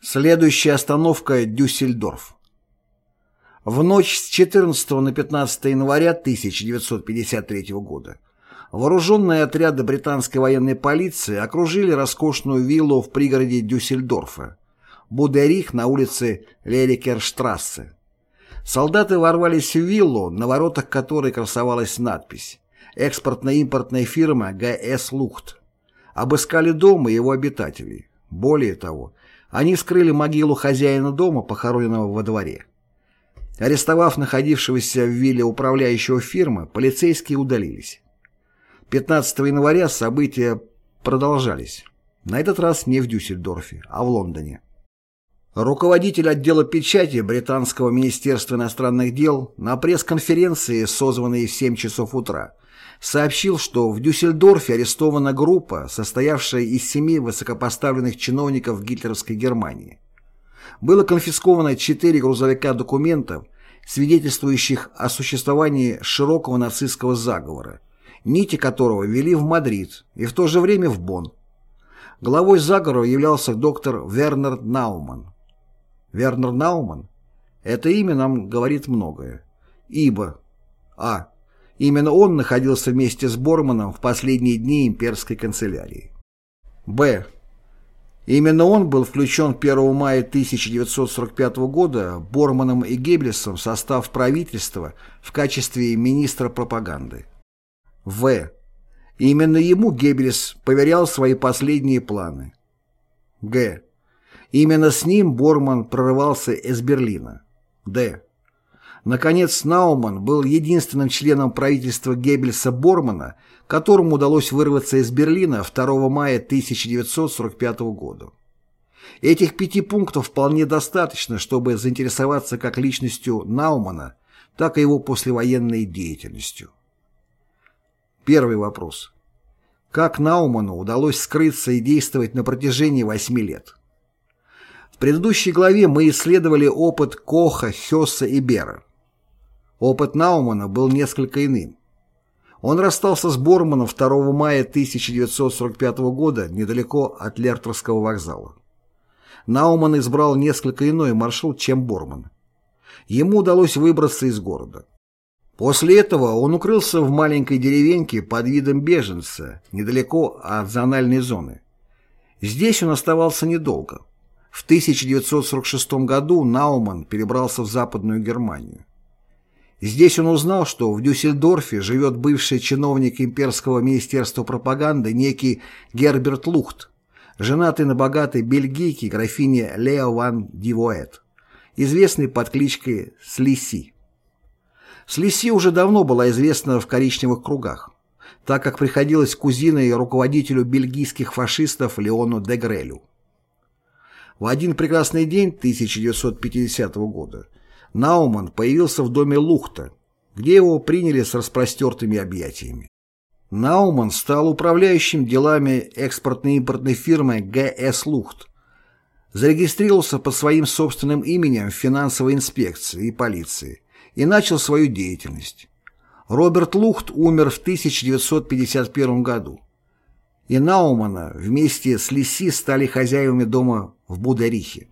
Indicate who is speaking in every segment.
Speaker 1: Следующая остановка – Дюссельдорф. В ночь с 14 на 15 января 1953 года вооруженные отряды британской военной полиции окружили роскошную виллу в пригороде Дюссельдорфа, Будерих на улице Лерикерштрассе. Солдаты ворвались в виллу, на воротах которой красовалась надпись «Экспортно-импортная фирма ГС Лухт». Обыскали дом и его обитателей. Более того, они вскрыли могилу хозяина дома, похороненного во дворе. Арестовав находившегося в вилле управляющего фирмы, полицейские удалились. 15 января события продолжались. На этот раз не в Дюссельдорфе, а в Лондоне. Руководитель отдела печати Британского министерства иностранных дел на пресс-конференции, созванной в 7 часов утра, сообщил, что в Дюссельдорфе арестована группа, состоявшая из семи высокопоставленных чиновников гитлеровской Германии. Было конфисковано четыре грузовика документов, свидетельствующих о существовании широкого нацистского заговора, нити которого вели в Мадрид и в то же время в Бонн. Главой заговора являлся доктор Вернер Науман. Вернер Науман – это имя нам говорит многое, ибо а. Именно он находился вместе с Борманом в последние дни имперской канцелярии. Б. Именно он был включен 1 мая 1945 года Борманом и Геббельсом в состав правительства в качестве министра пропаганды. В. Именно ему Геббельс поверял свои последние планы. Г. Именно с ним Борман прорывался из Берлина. Д. Наконец, Науман был единственным членом правительства Геббельса-Бормана, которому удалось вырваться из Берлина 2 мая 1945 года. Этих пяти пунктов вполне достаточно, чтобы заинтересоваться как личностью Наумана, так и его послевоенной деятельностью. Первый вопрос. Как Науману удалось скрыться и действовать на протяжении восьми лет? В предыдущей главе мы исследовали опыт Коха, Хесса и Бера. Опыт Наумана был несколько иным. Он расстался с Борманом 2 мая 1945 года недалеко от Лертерского вокзала. Науман избрал несколько иной маршрут, чем Борман. Ему удалось выбраться из города. После этого он укрылся в маленькой деревеньке под видом беженца, недалеко от зональной зоны. Здесь он оставался недолго. В 1946 году Науман перебрался в Западную Германию. Здесь он узнал, что в Дюссельдорфе живет бывший чиновник имперского министерства пропаганды некий Герберт Лухт, женатый на богатой бельгийке графине Лео ван Дивуэт, известной под кличкой Слиси. Слиси уже давно была известна в коричневых кругах, так как приходилась кузиной руководителю бельгийских фашистов Леону де Грелю. В один прекрасный день 1950 года Науман появился в доме Лухта, где его приняли с распростертыми объятиями. Науман стал управляющим делами экспортно-импортной фирмы ГС Лухт, зарегистрировался под своим собственным именем в финансовой инспекции и полиции и начал свою деятельность. Роберт Лухт умер в 1951 году, и Наумана вместе с Лиси стали хозяевами дома в Будерихе.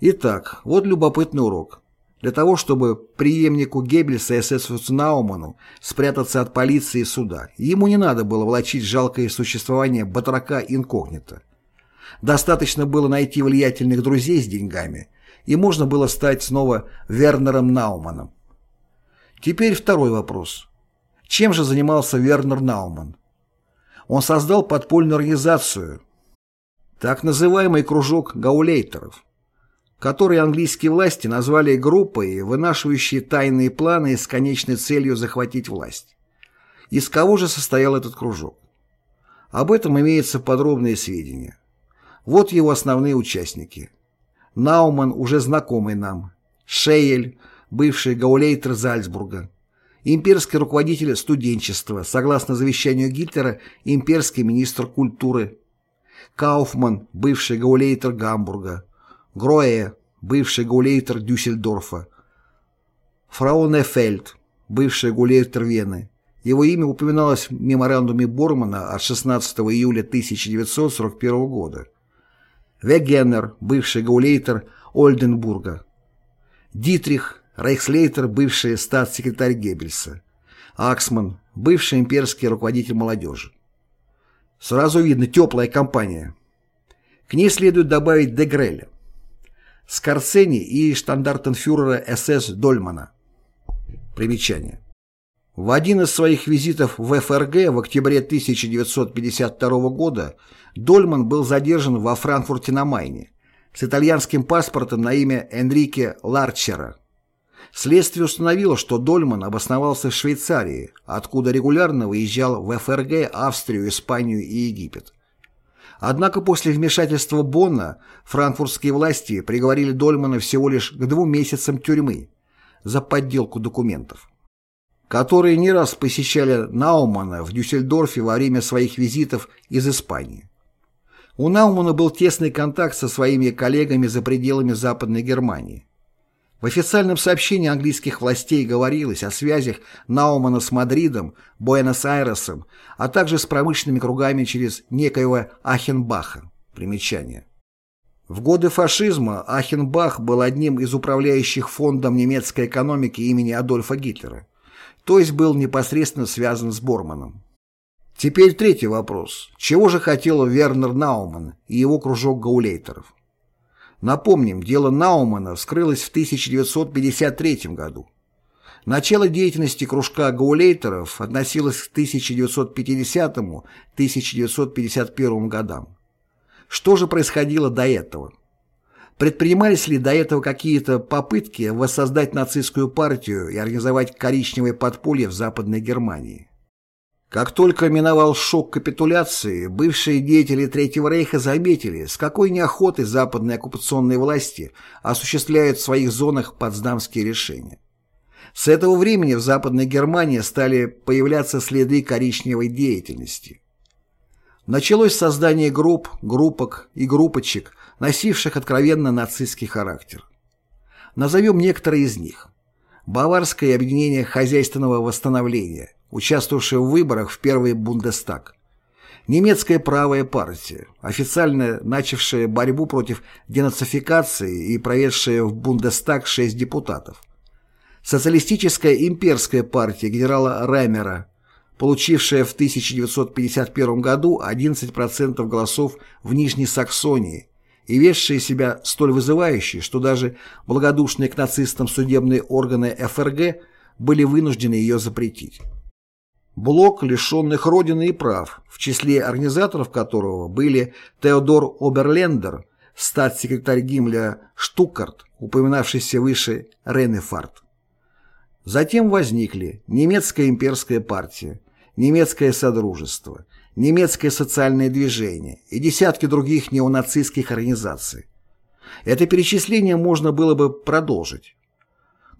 Speaker 1: Итак, вот любопытный урок. Для того, чтобы преемнику Геббельса эсэсовцу Науману спрятаться от полиции и суда, ему не надо было влачить жалкое существование батрака инкогнито. Достаточно было найти влиятельных друзей с деньгами – и можно было стать снова Вернером Науманом. Теперь второй вопрос. Чем же занимался Вернер Науман? Он создал подпольную организацию, так называемый кружок гаулейтеров, который английские власти назвали группой, вынашивающей тайные планы с конечной целью захватить власть. Из кого же состоял этот кружок? Об этом имеются подробные сведения. Вот его основные участники – Науман, уже знакомый нам, Шейль, бывший гаулейтер Зальцбурга, имперский руководитель студенчества, согласно завещанию Гитлера, имперский министр культуры, Кауфман, бывший гаулейтер Гамбурга, Гроэ, бывший гаулейтер Дюссельдорфа, Фраунефельд, бывший гаулейтер Вены. Его имя упоминалось в меморандуме Бормана от 16 июля 1941 года. Вегенер, бывший гаулейтер Ольденбурга, Дитрих, рейхслейтер, бывший статс-секретарь Геббельса, Аксман, бывший имперский руководитель молодежи. Сразу видно теплая компания. К ней следует добавить Дегреля, Скорцени и штандартенфюрера СС Дольмана. Примечание. В один из своих визитов в ФРГ в октябре 1952 года Дольман был задержан во Франкфурте на Майне с итальянским паспортом на имя Энрике Ларчера. Следствие установило, что Дольман обосновался в Швейцарии, откуда регулярно выезжал в ФРГ, Австрию, Испанию и Египет. Однако после вмешательства Бонна франкфуртские власти приговорили Дольмана всего лишь к двум месяцам тюрьмы за подделку документов, которые не раз посещали Наумана в Дюссельдорфе во время своих визитов из Испании. У Наумана был тесный контакт со своими коллегами за пределами Западной Германии. В официальном сообщении английских властей говорилось о связях Наумана с Мадридом, Буэнос-Айресом, а также с промышленными кругами через некоего Ахенбаха. Примечание. В годы фашизма Ахенбах был одним из управляющих фондом немецкой экономики имени Адольфа Гитлера, то есть был непосредственно связан с Борманом. Теперь третий вопрос. Чего же хотел Вернер Науман и его кружок гаулейтеров? Напомним, дело Наумана вскрылось в 1953 году. Начало деятельности кружка гаулейтеров относилось к 1950-1951 годам. Что же происходило до этого? Предпринимались ли до этого какие-то попытки воссоздать нацистскую партию и организовать коричневое подполье в Западной Германии? Как только миновал шок капитуляции, бывшие деятели Третьего Рейха заметили, с какой неохотой западные оккупационные власти осуществляют в своих зонах потсдамские решения. С этого времени в Западной Германии стали появляться следы коричневой деятельности. Началось создание групп, группок и группочек, носивших откровенно нацистский характер. Назовем некоторые из них. Баварское объединение хозяйственного восстановления – участвовавшая в выборах в первый Бундестаг. Немецкая правая партия, официально начавшая борьбу против денацификации и проведшая в Бундестаг шесть депутатов. Социалистическая имперская партия генерала Раймера, получившая в 1951 году 11% голосов в Нижней Саксонии и весшая себя столь вызывающей, что даже благодушные к нацистам судебные органы ФРГ были вынуждены ее запретить. Блок лишенных родины и прав, в числе организаторов которого были Теодор Оберлендер, статс-секретарь Гиммля Штукарт, упоминавшийся выше Ренефард. Затем возникли немецкая имперская партия, немецкое содружество, немецкое социальное движение и десятки других неонацистских организаций. Это перечисление можно было бы продолжить.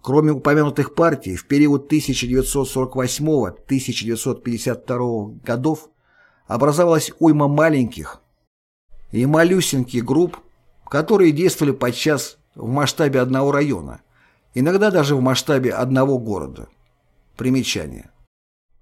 Speaker 1: Кроме упомянутых партий, в период 1948-1952 годов образовалась уйма маленьких и малюсеньких групп, которые действовали подчас в масштабе одного района, иногда даже в масштабе одного города. Примечание.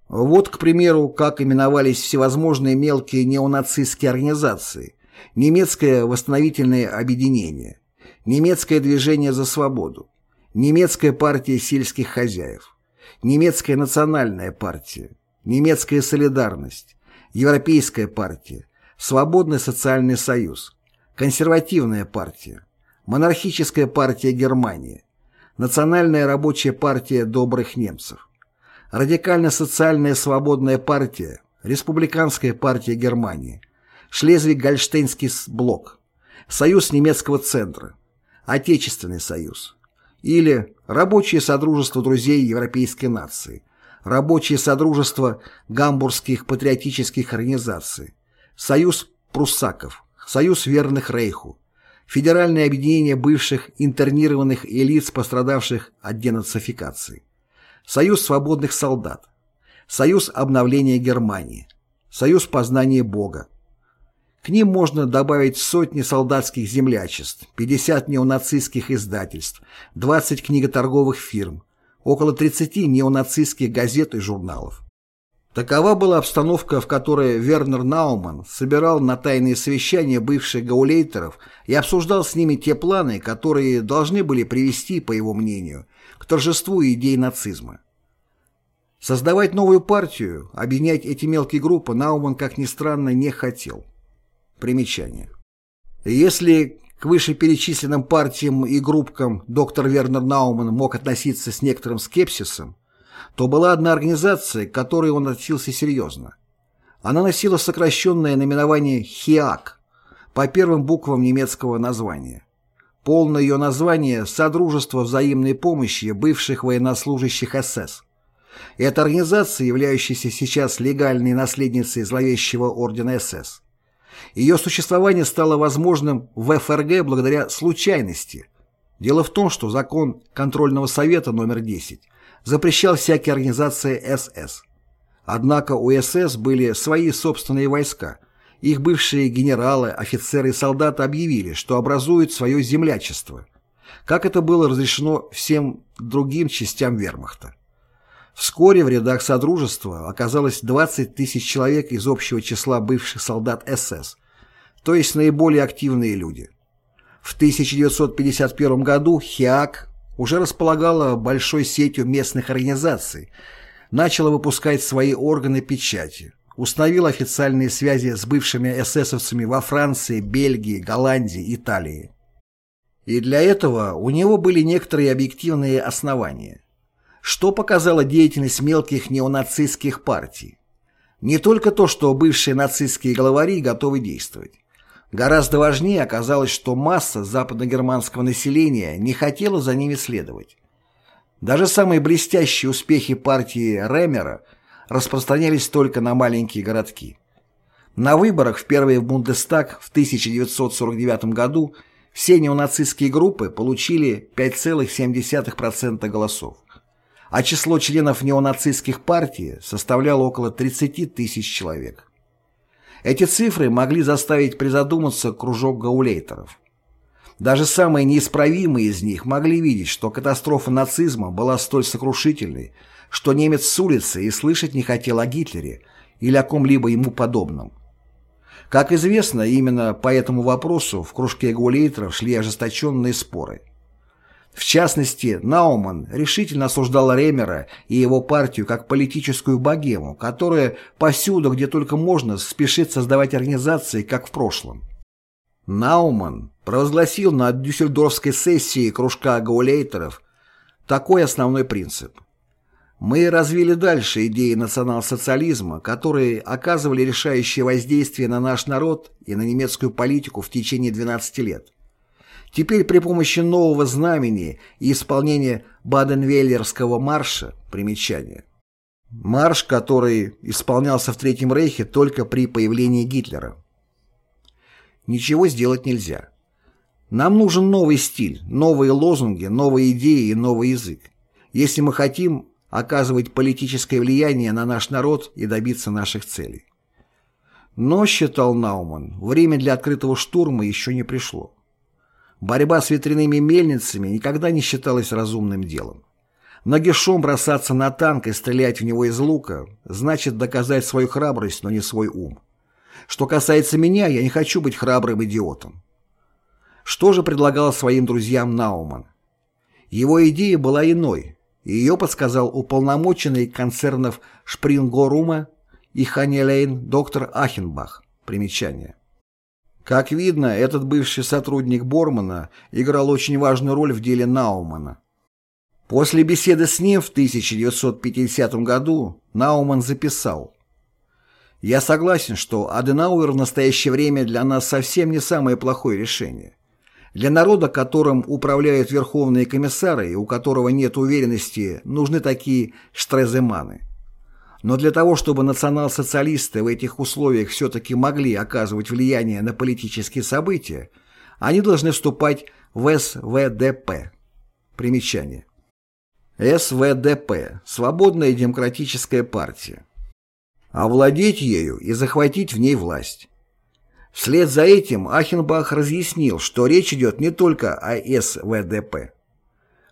Speaker 1: Вот, к примеру, как именовались всевозможные мелкие неонацистские организации, немецкое восстановительное объединение, немецкое движение за свободу, немецкая партия сельских хозяев, немецкая национальная партия, немецкая солидарность, европейская партия, свободный социальный союз, консервативная партия, монархическая партия Германии, национальная рабочая партия добрых немцев, радикально-социальная свободная партия, республиканская партия Германии, Шлезвиг-Гольштейнский блок, Союз немецкого центра, Отечественный союз, или Рабочее Содружество Друзей Европейской Нации, Рабочее Содружество Гамбургских патриотических организаций, Союз Пруссаков, Союз Верных Рейху, Федеральное объединение бывших интернированных и лиц, пострадавших от денацификации, Союз свободных солдат, Союз обновления Германии, Союз познания Бога, к ним можно добавить сотни солдатских землячеств, 50 неонацистских издательств, 20 книготорговых фирм, около 30 неонацистских газет и журналов. Такова была обстановка, в которой Вернер Науман собирал на тайные совещания бывших гаулейтеров и обсуждал с ними те планы, которые должны были привести, по его мнению, к торжеству идей нацизма. Создавать новую партию, объединять эти мелкие группы Науман, как ни странно, не хотел. Примечание. Если к вышеперечисленным партиям и группкам доктор Вернер Науман мог относиться с некоторым скепсисом, то была одна организация, к которой он относился серьезно. Она носила сокращенное наименование «ХИАК» по первым буквам немецкого названия. Полное ее название – Содружество взаимной помощи бывших военнослужащих СС. Эта организация, являющаяся сейчас легальной наследницей зловещего ордена СС. Ее существование стало возможным в ФРГ благодаря случайности. Дело в том, что закон контрольного совета номер 10 запрещал всякие организации СС. Однако у СС были свои собственные войска. Их бывшие генералы, офицеры и солдаты объявили, что образуют свое землячество, как это было разрешено всем другим частям вермахта. Вскоре в рядах Содружества оказалось 20 тысяч человек из общего числа бывших солдат СС, то есть наиболее активные люди. В 1951 году ХИАК уже располагала большой сетью местных организаций, начала выпускать свои органы печати, установила официальные связи с бывшими эсэсовцами во Франции, Бельгии, Голландии, Италии. И для этого у него были некоторые объективные основания – что показала деятельность мелких неонацистских партий? Не только то, что бывшие нацистские главари готовы действовать. Гораздо важнее оказалось, что масса западногерманского населения не хотела за ними следовать. Даже самые блестящие успехи партии Ремера распространялись только на маленькие городки. На выборах в первый Бундестаг в 1949 году все неонацистские группы получили 5,7% голосов а число членов неонацистских партий составляло около 30 тысяч человек. Эти цифры могли заставить призадуматься кружок гаулейтеров. Даже самые неисправимые из них могли видеть, что катастрофа нацизма была столь сокрушительной, что немец с улицы и слышать не хотел о Гитлере или о ком-либо ему подобном. Как известно, именно по этому вопросу в кружке гаулейтеров шли ожесточенные споры. В частности, Науман решительно осуждал Ремера и его партию как политическую богему, которая повсюду, где только можно, спешит создавать организации, как в прошлом. Науман провозгласил на дюссельдорфской сессии кружка гаулейтеров такой основной принцип. Мы развили дальше идеи национал-социализма, которые оказывали решающее воздействие на наш народ и на немецкую политику в течение 12 лет. Теперь при помощи нового знамени и исполнения Баден-Веллерского марша примечание. Марш, который исполнялся в Третьем Рейхе только при появлении Гитлера. Ничего сделать нельзя. Нам нужен новый стиль, новые лозунги, новые идеи и новый язык. Если мы хотим оказывать политическое влияние на наш народ и добиться наших целей. Но, считал Науман, время для открытого штурма еще не пришло. Борьба с ветряными мельницами никогда не считалась разумным делом. Нагишом бросаться на танк и стрелять в него из лука значит доказать свою храбрость, но не свой ум. Что касается меня, я не хочу быть храбрым идиотом. Что же предлагал своим друзьям Науман? Его идея была иной, и ее подсказал уполномоченный концернов Шпрингорума и Ханелейн доктор Ахенбах. Примечание. Как видно, этот бывший сотрудник Бормана играл очень важную роль в деле Наумана. После беседы с ним в 1950 году Науман записал «Я согласен, что Аденауэр в настоящее время для нас совсем не самое плохое решение. Для народа, которым управляют верховные комиссары и у которого нет уверенности, нужны такие штреземаны. Но для того, чтобы национал-социалисты в этих условиях все-таки могли оказывать влияние на политические события, они должны вступать в СВДП. Примечание. СВДП – Свободная демократическая партия. Овладеть ею и захватить в ней власть. Вслед за этим Ахенбах разъяснил, что речь идет не только о СВДП.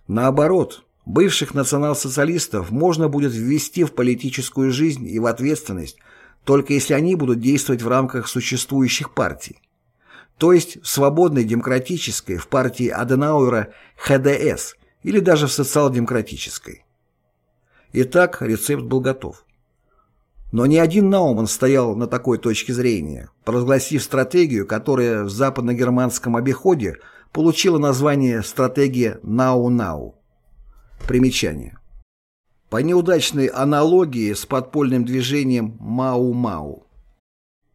Speaker 1: Наоборот, Бывших национал-социалистов можно будет ввести в политическую жизнь и в ответственность только если они будут действовать в рамках существующих партий, то есть в свободной демократической, в партии Аденауэра ХДС или даже в социал-демократической. Итак, рецепт был готов. Но ни один Науман стоял на такой точке зрения, провозгласив стратегию, которая в западно-германском обиходе получила название «стратегия Нау-Нау». Примечание. По неудачной аналогии с подпольным движением Мау-Мау.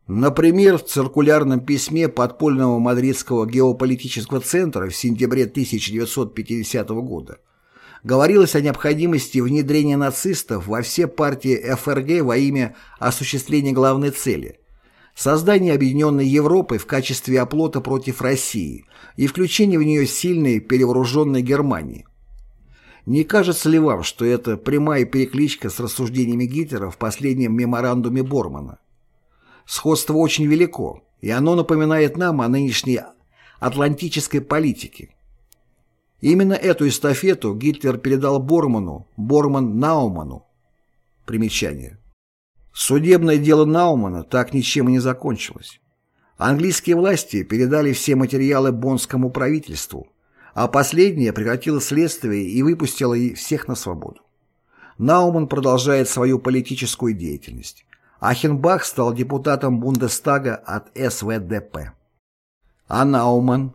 Speaker 1: Например, в циркулярном письме подпольного мадридского геополитического центра в сентябре 1950 года говорилось о необходимости внедрения нацистов во все партии ФРГ во имя осуществления главной цели – создания Объединенной Европы в качестве оплота против России и включения в нее сильной перевооруженной Германии. Не кажется ли вам, что это прямая перекличка с рассуждениями Гитлера в последнем меморандуме Бормана? Сходство очень велико, и оно напоминает нам о нынешней атлантической политике. Именно эту эстафету Гитлер передал Борману, Борман Науману. Примечание. Судебное дело Наумана так ничем и не закончилось. Английские власти передали все материалы боннскому правительству, а последнее прекратило следствие и выпустило всех на свободу. Науман продолжает свою политическую деятельность. Ахенбах стал депутатом Бундестага от СВДП. А Науман